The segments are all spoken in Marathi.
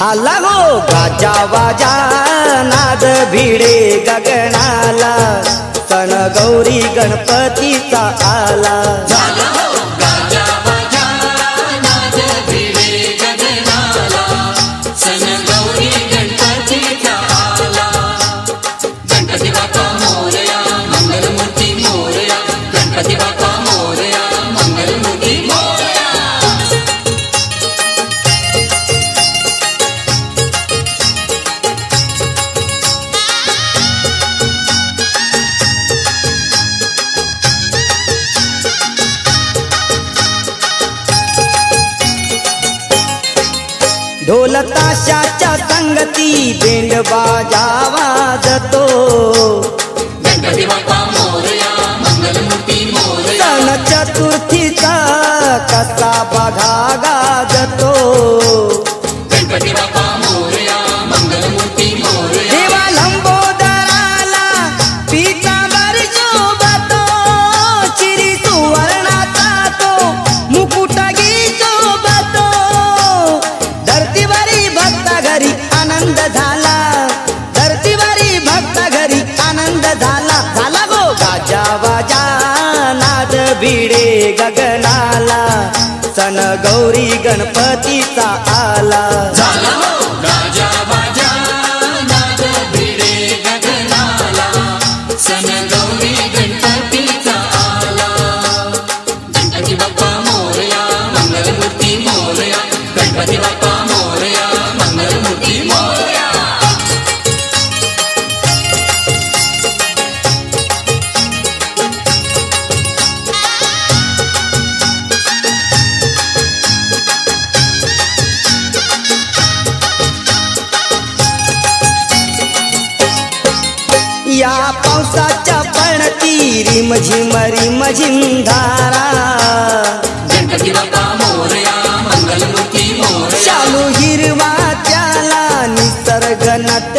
झाला गो गाजा वाजा नाद भिडे गगनाला सण गौरी गणपतीचा आला. ताशाच्या संगती बेंड बाजा वाजतो. सण गौरी गणपतीचा आला. या पावसाच्या पाण्याची रिम झिम रिम झिम धारा. शालू हिरवा त्याला निसर्ग नट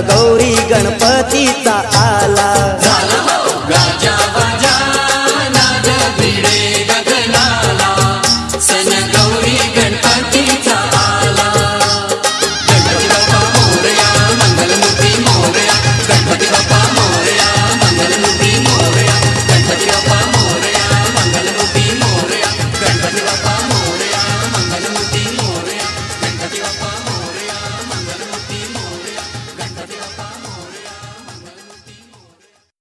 गौरी गणपतीचा आला.